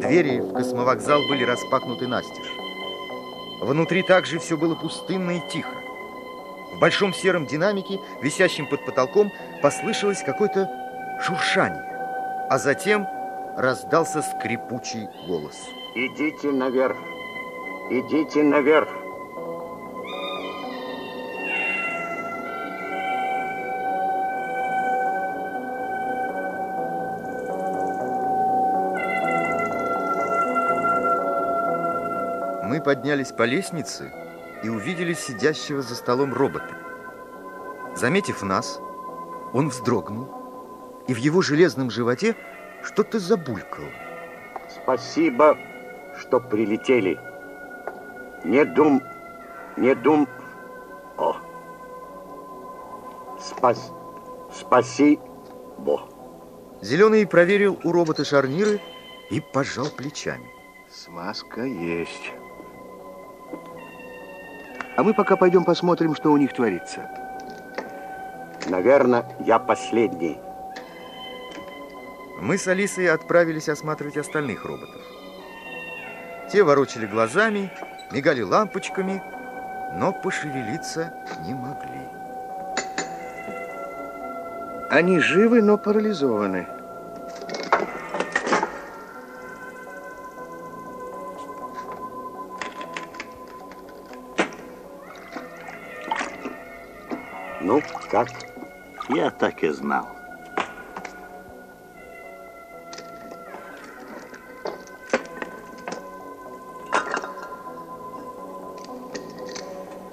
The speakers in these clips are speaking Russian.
Двери в космовокзал были распахнуты настежь. Внутри также все было пустынно и тихо. В большом сером динамике, висящем под потолком, послышалось какое-то шуршание, а затем раздался скрипучий голос. Идите наверх, идите наверх. Мы поднялись по лестнице и увидели сидящего за столом робота. Заметив нас, он вздрогнул, и в его железном животе что-то забулькало. Спасибо, что прилетели. Не дум, не дум. О. Спас, спаси, Бо. Зеленый проверил у робота шарниры и пожал плечами. Смазка есть. А мы пока пойдем посмотрим, что у них творится. Наверное, я последний. Мы с Алисой отправились осматривать остальных роботов. Те ворочали глазами, мигали лампочками, но пошевелиться не могли. Они живы, но парализованы. Ну, как? Я так и знал.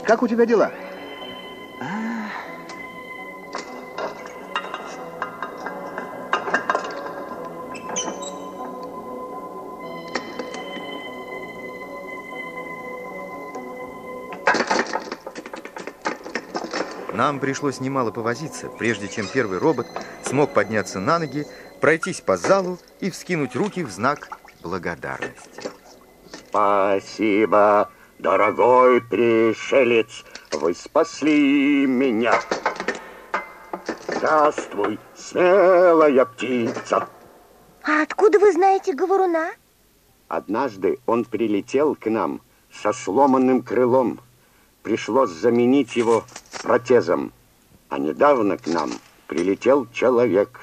Как у тебя дела? Нам пришлось немало повозиться, прежде чем первый робот смог подняться на ноги, пройтись по залу и вскинуть руки в знак благодарности. Спасибо, дорогой пришелец, вы спасли меня. Здравствуй, смелая птица. А откуда вы знаете говоруна? Однажды он прилетел к нам со сломанным крылом. Пришлось заменить его протезом. А недавно к нам прилетел человек.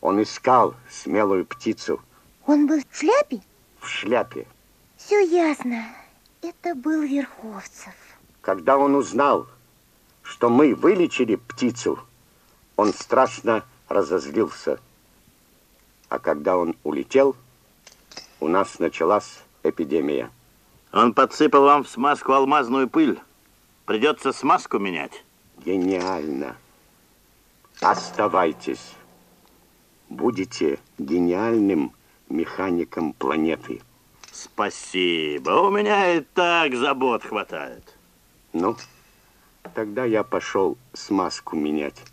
Он искал смелую птицу Он был в шляпе? в шляпе. Все ясно. Это был Верховцев. Когда он узнал, что мы вылечили птицу, он страшно разозлился. А когда он улетел, у нас началась эпидемия. Он подсыпал вам в смазку алмазную пыль. Придется смазку менять. Гениально. Оставайтесь. Будете гениальным механиком планеты. Спасибо. У меня и так забот хватает. Ну, тогда я пошел смазку менять.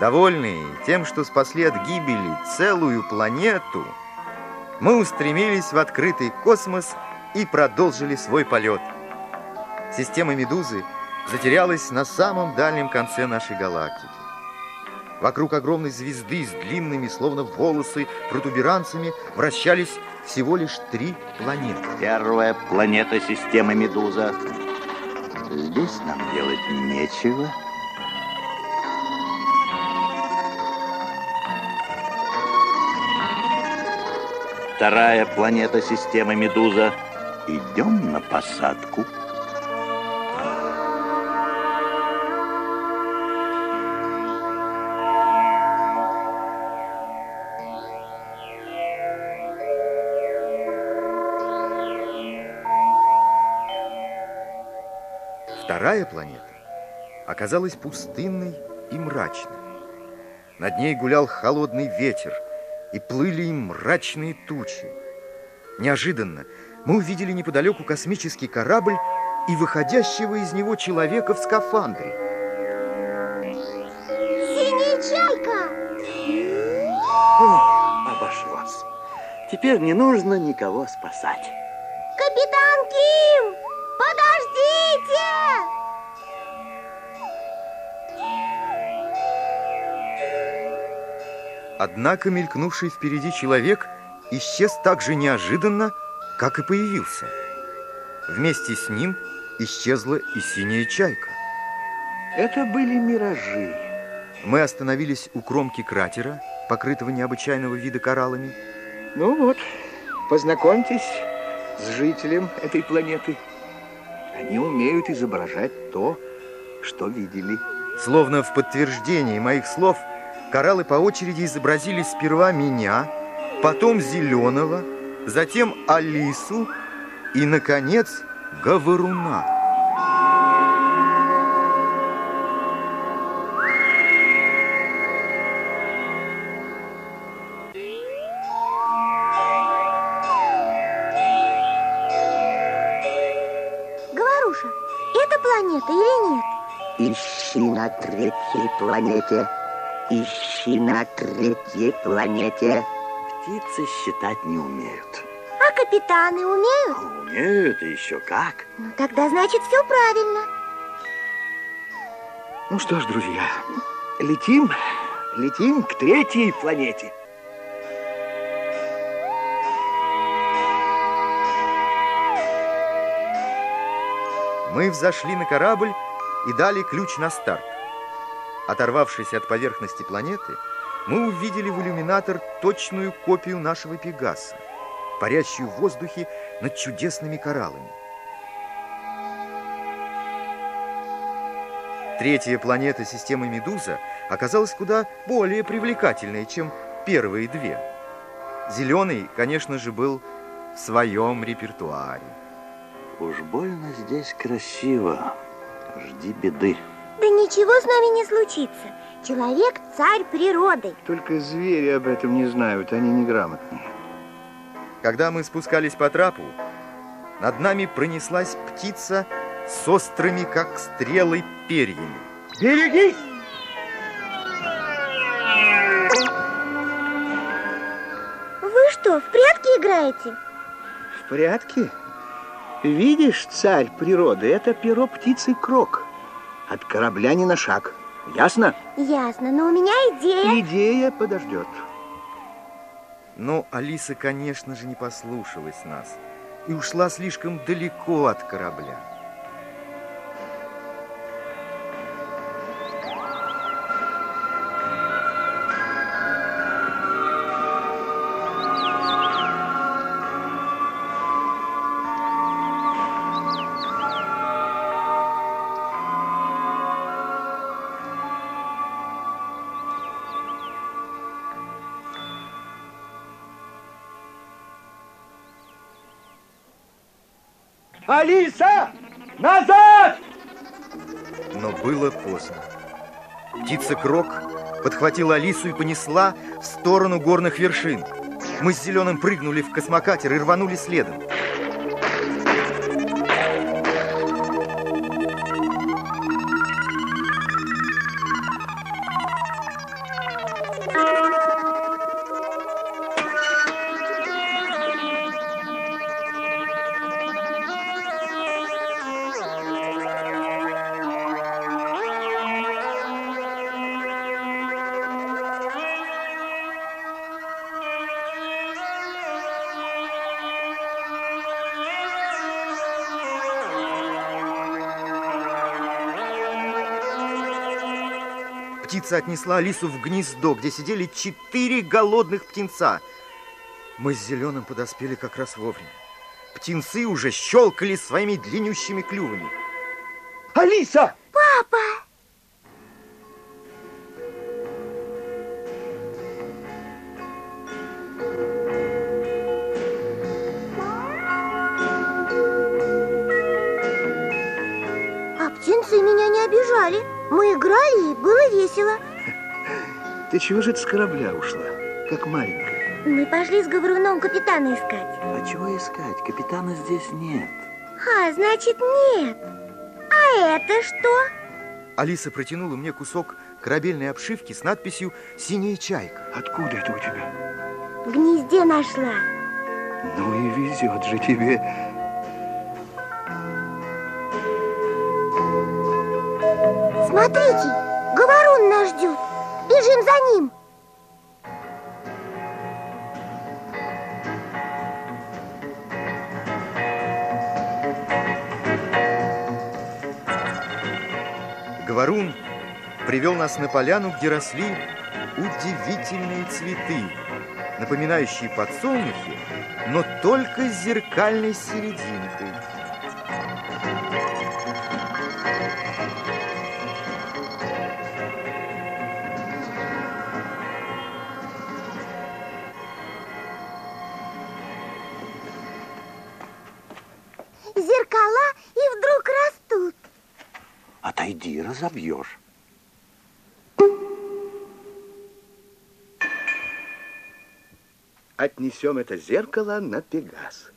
Довольные тем, что спасли от гибели целую планету, мы устремились в открытый космос и продолжили свой полет. Система «Медузы» затерялась на самом дальнем конце нашей галактики. Вокруг огромной звезды с длинными, словно волосы, протуберанцами вращались всего лишь три планеты. Первая планета системы Медуза. Здесь нам делать нечего. Вторая планета системы Медуза. Идем на посадку. Вторая планета оказалась пустынной и мрачной. Над ней гулял холодный ветер, и плыли им мрачные тучи. Неожиданно мы увидели неподалеку космический корабль и выходящего из него человека в скафандре. Синяя чайка! О, теперь не нужно никого спасать. Капитан Ким! Однако мелькнувший впереди человек исчез так же неожиданно, как и появился. Вместе с ним исчезла и синяя чайка. Это были миражи. Мы остановились у кромки кратера, покрытого необычайного вида кораллами. Ну вот, познакомьтесь с жителем этой планеты. Они умеют изображать то, что видели. Словно в подтверждение моих слов, кораллы по очереди изобразили сперва меня, потом Зеленого, затем Алису и, наконец, Говоруна. Говоруша, это планета или нет? Ищи на третьей планете. Ищи на третьей планете. Птицы считать не умеют. А капитаны умеют? Умеют и еще как. Ну, тогда значит все правильно. Ну что ж, друзья, летим, летим к третьей планете. Мы взошли на корабль и дали ключ на старт. Оторвавшись от поверхности планеты, мы увидели в иллюминатор точную копию нашего Пегаса, парящую в воздухе над чудесными кораллами. Третья планета системы Медуза оказалась куда более привлекательной, чем первые две. Зеленый, конечно же, был в своем репертуаре. Уж больно здесь красиво. Жди беды. Ничего с нами не случится. Человек – царь природы. Только звери об этом не знают, они неграмотные. Когда мы спускались по трапу, над нами пронеслась птица с острыми, как стрелы, перьями. Берегись! Вы что, в прятки играете? В порядке? Видишь, царь природы, это перо птицы крок. От корабля не на шаг. Ясно? Ясно, но у меня идея. Идея подождет. Но Алиса, конечно же, не послушалась нас и ушла слишком далеко от корабля. Алиса! Назад! Но было поздно. Птица Крок подхватила Алису и понесла в сторону горных вершин. Мы с Зеленым прыгнули в космокатер и рванули следом. Птица отнесла Алису в гнездо, где сидели четыре голодных птенца. Мы с Зеленым подоспели как раз вовремя. Птенцы уже щелкали своими длиннющими клювами. Алиса! Ты чего же ты с корабля ушла, как маленькая? Мы пошли с говоруном капитана искать. А чего искать? Капитана здесь нет. А, значит, нет. А это что? Алиса протянула мне кусок корабельной обшивки с надписью «Синяя чайка». Откуда это у тебя? В гнезде нашла. Ну и везет же тебе. Смотрите, Говорун нас ждет. Бежим за ним. Говорун привел нас на поляну, где росли удивительные цветы, напоминающие подсолнухи, но только с зеркальной серединкой. Разобьешь. Отнесем это зеркало на Пегас.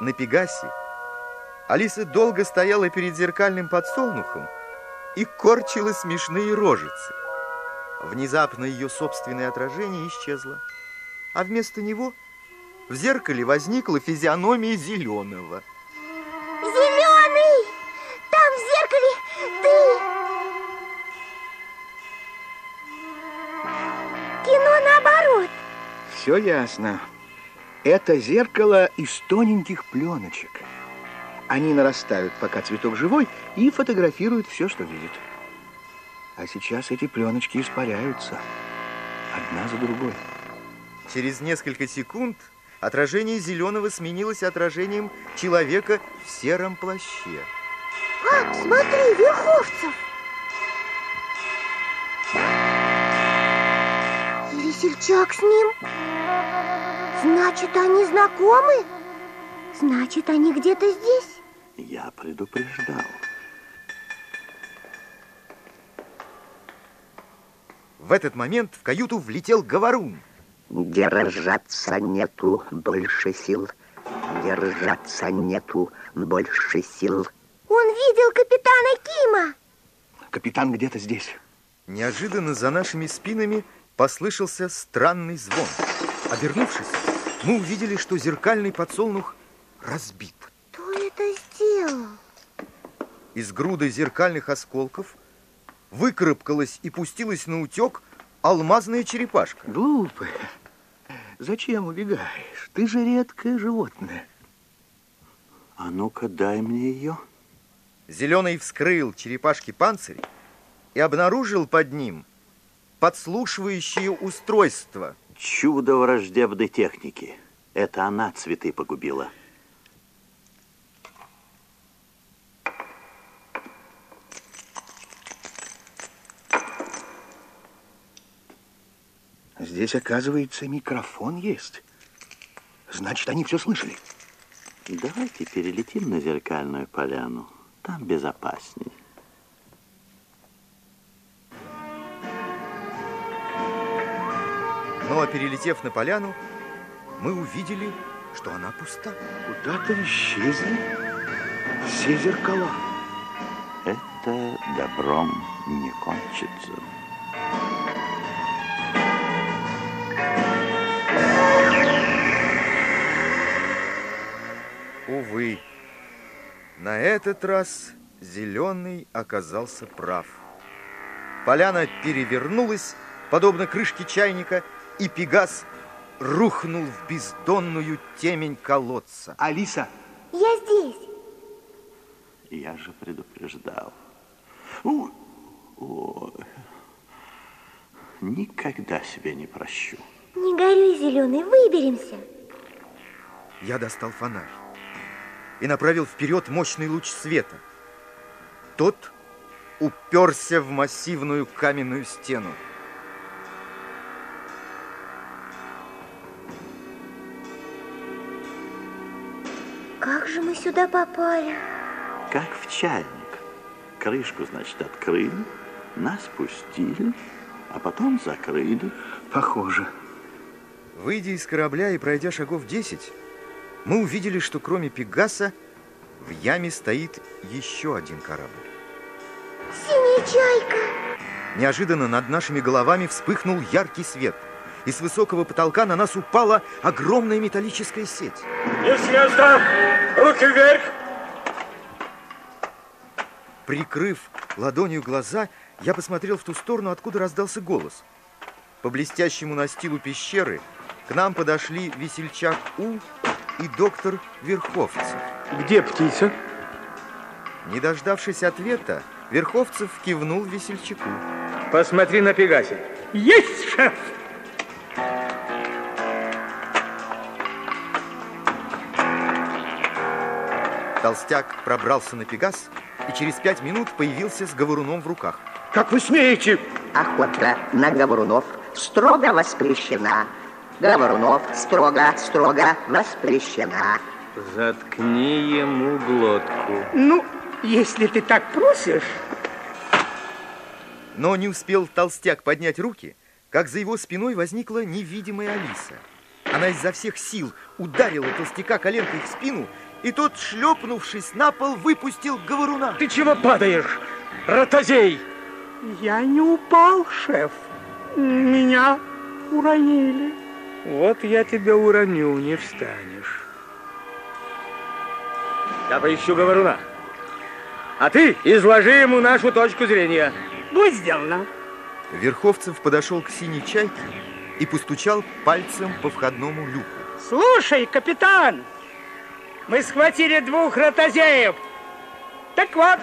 На Пегасе Алиса долго стояла перед зеркальным подсолнухом и корчила смешные рожицы. Внезапно ее собственное отражение исчезло, а вместо него в зеркале возникла физиономия зеленого. Все ясно. Это зеркало из тоненьких пленочек. Они нарастают, пока цветок живой, и фотографируют все, что видит. А сейчас эти пленочки испаряются, одна за другой. Через несколько секунд отражение зеленого сменилось отражением человека в сером плаще. А, смотри, Верховцев. Весельчак с ним. Значит, они знакомы? Значит, они где-то здесь? Я предупреждал. В этот момент в каюту влетел Говорун. Держаться нету больше сил. Держаться нету больше сил. Он видел капитана Кима. Капитан где-то здесь. Неожиданно за нашими спинами послышался странный звон. Обернувшись, мы увидели, что зеркальный подсолнух разбит. Кто это сделал? Из груды зеркальных осколков выкарабкалась и пустилась на утек алмазная черепашка. Глупая. Зачем убегаешь? Ты же редкое животное. А ну-ка, дай мне ее. Зеленый вскрыл черепашки панцирь и обнаружил под ним подслушивающее устройство. Чудо враждебной техники. Это она цветы погубила. Здесь, оказывается, микрофон есть. Значит, они все слышали. Давайте перелетим на зеркальную поляну. Там безопасней. Перелетев на поляну, мы увидели, что она пуста. Куда-то исчезли все зеркала. Это добром не кончится. Увы, на этот раз Зеленый оказался прав. Поляна перевернулась, подобно крышке чайника, и Пегас рухнул в бездонную темень колодца. Алиса, Я здесь. Я же предупреждал. У, ой. Никогда себе не прощу. Не горюй, Зеленый, выберемся. Я достал фонарь и направил вперед мощный луч света. Тот уперся в массивную каменную стену. Же мы сюда попали? Как в чайник. Крышку, значит, открыли, нас пустили, а потом закрыли. похоже. Выйдя из корабля и пройдя шагов 10, мы увидели, что кроме Пегаса в яме стоит еще один корабль. Синяя чайка. Неожиданно над нашими головами вспыхнул яркий свет. и с высокого потолка на нас упала огромная металлическая сеть. Не с места! Руки вверх! Прикрыв ладонью глаза, я посмотрел в ту сторону, откуда раздался голос. По блестящему настилу пещеры к нам подошли весельчак У и доктор Верховцев. Где птица? Не дождавшись ответа, Верховцев кивнул весельчаку. Посмотри на Пегасе. Есть, шеф! Толстяк пробрался на Пегас и через пять минут появился с говоруном в руках. Как вы смеете? Охота на говорунов строго воспрещена. Говорунов строго, строго воспрещена. Заткни ему глотку. Ну, если ты так просишь... Но не успел толстяк поднять руки, как за его спиной возникла невидимая Алиса. Она изо всех сил ударила толстяка коленкой в спину, и тот, шлепнувшись на пол, выпустил говоруна. Ты чего падаешь, ротозей? Я не упал, шеф. Меня уронили. Вот я тебя уроню, не встанешь. Я поищу говоруна. А ты изложи ему нашу точку зрения. Будь сделано. Верховцев подошел к синей чайке и постучал пальцем по входному люку. Слушай, капитан, мы схватили двух ротозеев. Так вот,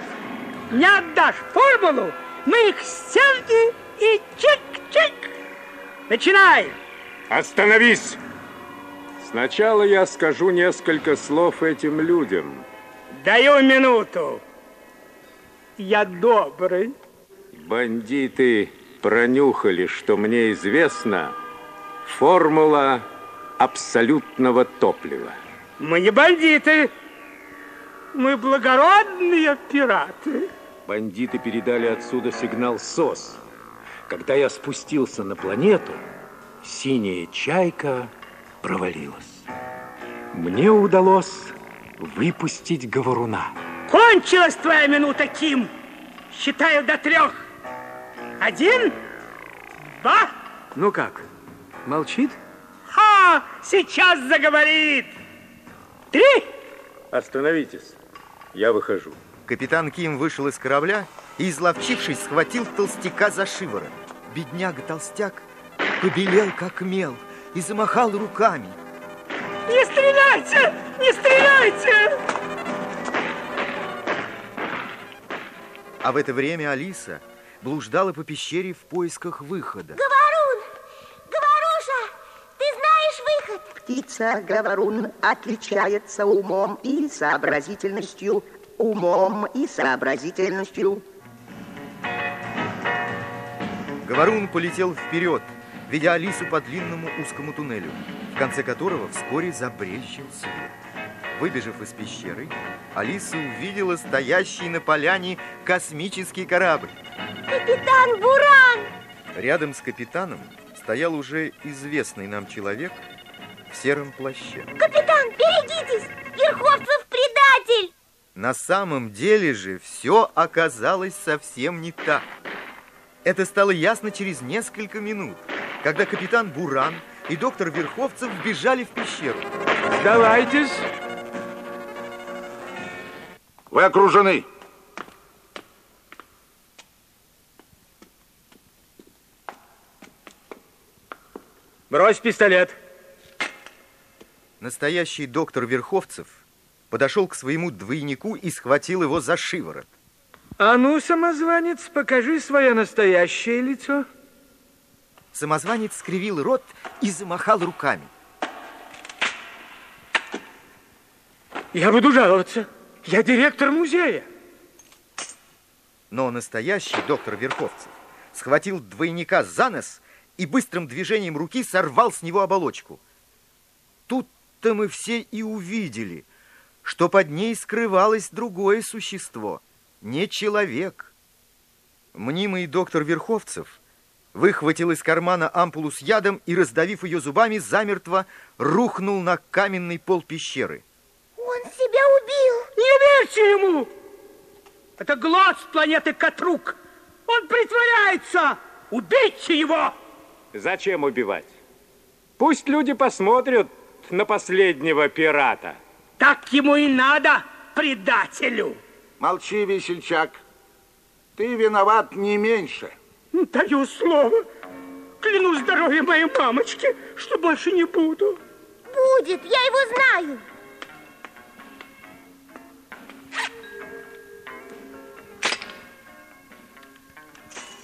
не отдашь формулу, мы их стянем и чик-чик. Начинай. Остановись! Сначала я скажу несколько слов этим людям. Даю минуту. Я добрый. Бандиты пронюхали, что мне известно, формула абсолютного топлива. Мы не бандиты. Мы благородные пираты. Бандиты передали отсюда сигнал СОС. Когда я спустился на планету, синяя чайка провалилась. Мне удалось выпустить говоруна. Кончилась твоя минута, Ким. Считаю до трех. Один, два. Ну как, молчит? Ха, сейчас заговорит. Три. Остановитесь, я выхожу. Капитан Ким вышел из корабля и, изловчившись, схватил толстяка за шиворот. Бедняга-толстяк побелел, как мел, и замахал руками. Не стреляйте! Не стреляйте! А в это время Алиса блуждала по пещере в поисках выхода. Говорун! Говоруша! Ты знаешь выход? Птица Говорун отличается умом и сообразительностью. Умом и сообразительностью. Говорун полетел вперед, ведя Алису по длинному узкому туннелю, в конце которого вскоре забрезжил свет. Выбежав из пещеры, Алиса увидела стоящий на поляне космический корабль. Капитан Буран! Рядом с капитаном стоял уже известный нам человек в сером плаще. Капитан, берегитесь! Верховцев предатель! На самом деле же все оказалось совсем не так. Это стало ясно через несколько минут, когда капитан Буран и доктор Верховцев бежали в пещеру. Сдавайтесь. Вы окружены. Брось пистолет. Настоящий доктор Верховцев подошел к своему двойнику и схватил его за шиворот. А ну, самозванец, покажи свое настоящее лицо. Самозванец скривил рот и замахал руками. Я буду жаловаться. Я директор музея. Но настоящий доктор Верховцев схватил двойника за нос и быстрым движением руки сорвал с него оболочку. Тут-то мы все и увидели, что под ней скрывалось другое существо, не человек. Мнимый доктор Верховцев выхватил из кармана ампулу с ядом и, раздавив ее зубами, замертво рухнул на каменный пол пещеры. Он себя убил. Не верьте ему! Это глаз планеты Катрук. Он притворяется. Убейте его! Зачем убивать? Пусть люди посмотрят на последнего пирата. Так ему и надо, предателю. Молчи, весельчак. Ты виноват не меньше. Даю слово. Клянусь здоровьем моей мамочки, что больше не буду. Будет, я его знаю.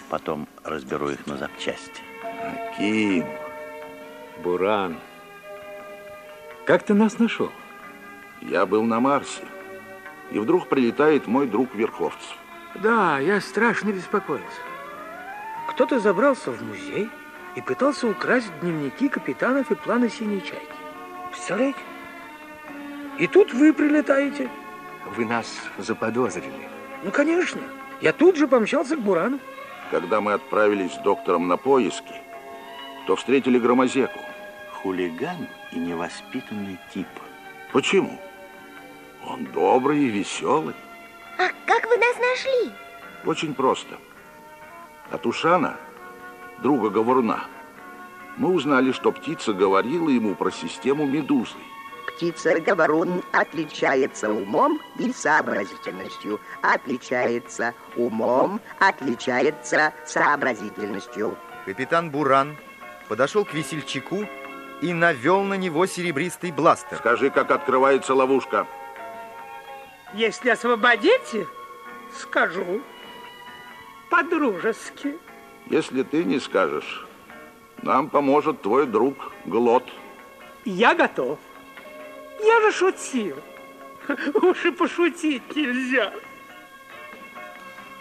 Потом разберу их на запчасти. Аким. Буран, как ты нас нашел? Я был на Марсе. И вдруг прилетает мой друг Верховцев. Да, я страшно беспокоился. Кто-то забрался в музей и пытался украсть дневники капитанов и планы синей чайки. Представляете? И тут вы прилетаете. Вы нас заподозрили. Ну, конечно. Я тут же помчался к Бурану. Когда мы отправились с доктором на поиски, то встретили Громозеку. Хулиган и невоспитанный тип. Почему? Он добрый и веселый. А как вы нас нашли? Очень просто. От Ушана, друга Говоруна, мы узнали, что птица говорила ему про систему Медузы. Птица-говорун отличается умом и сообразительностью. Отличается умом, отличается сообразительностью. Капитан Буран подошел к весельчаку и навел на него серебристый бластер. Скажи, как открывается ловушка. Если освободите, скажу. По-дружески. Если ты не скажешь, нам поможет твой друг Глот. Я готов. Я же шутил. Уж и пошутить нельзя.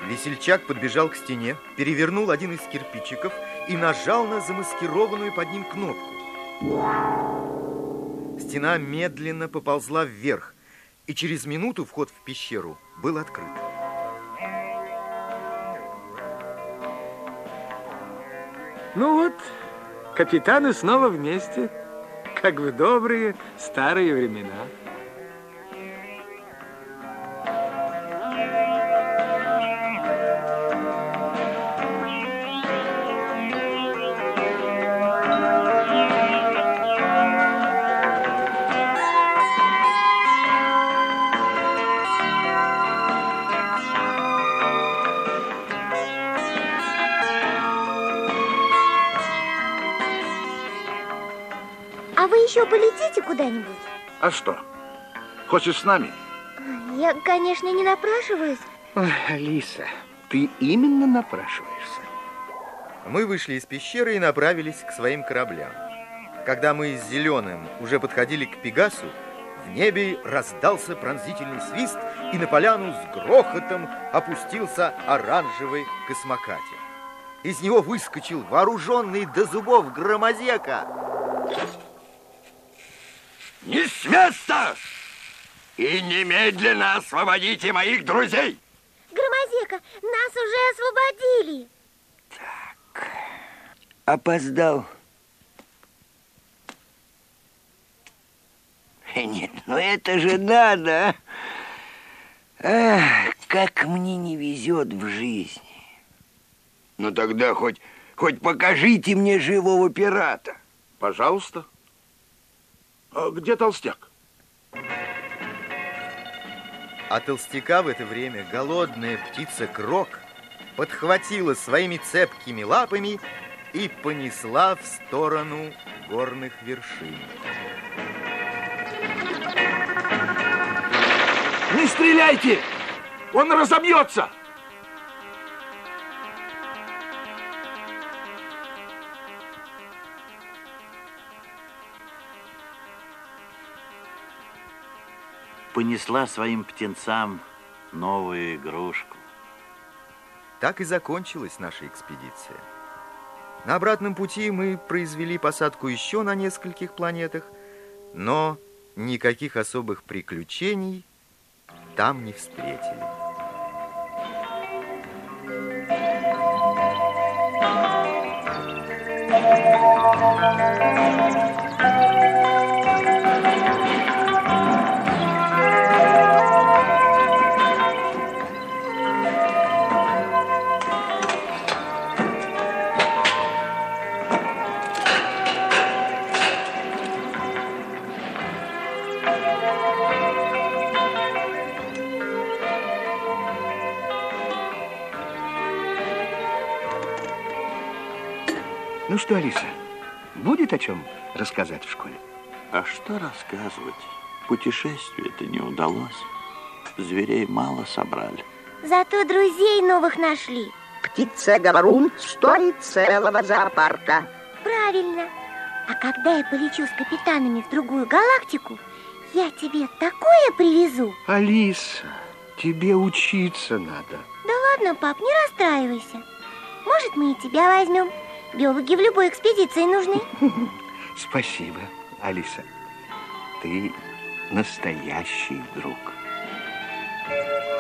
Весельчак подбежал к стене, перевернул один из кирпичиков и нажал на замаскированную под ним кнопку. Стена медленно поползла вверх, и через минуту вход в пещеру был открыт. Ну вот, капитаны снова вместе, как в добрые старые времена. Куда-нибудь? А что? Хочешь с нами? Я, конечно, не напрашиваюсь. Ой, Алиса, ты именно напрашиваешься. Мы вышли из пещеры и направились к своим кораблям. Когда мы с Зеленым уже подходили к Пегасу, в небе раздался пронзительный свист, и на поляну с грохотом опустился оранжевый космокатер. Из него выскочил вооруженный до зубов громозека. Не с места! И немедленно освободите моих друзей! Громозека, нас уже освободили. Опоздал. Нет, ну это же надо. а. Ах, как мне не везет в жизни. Ну тогда хоть, хоть покажите мне живого пирата. Пожалуйста. А где толстяк? А толстяка в это время голодная птица Крок подхватила своими цепкими лапами и понесла в сторону горных вершин. Не стреляйте! Он разобьется! Понесла своим птенцам новую игрушку. Так и закончилась наша экспедиция. На обратном пути мы произвели посадку еще на нескольких планетах, но никаких особых приключений там не встретили. Что, Алиса, будет о чем рассказать в школе? А что рассказывать? Путешествие-то не удалось. Зверей мало собрали. Зато друзей новых нашли. Птица-говорун стоит целого зоопарка. Правильно. А когда я полечу с капитанами в другую галактику, я тебе такое привезу. Алиса, тебе учиться надо. Да ладно, пап, не расстраивайся. Может, мы и тебя возьмем. Биологи в любой экспедиции нужны. Спасибо, Алиса. Ты настоящий друг. Thank you.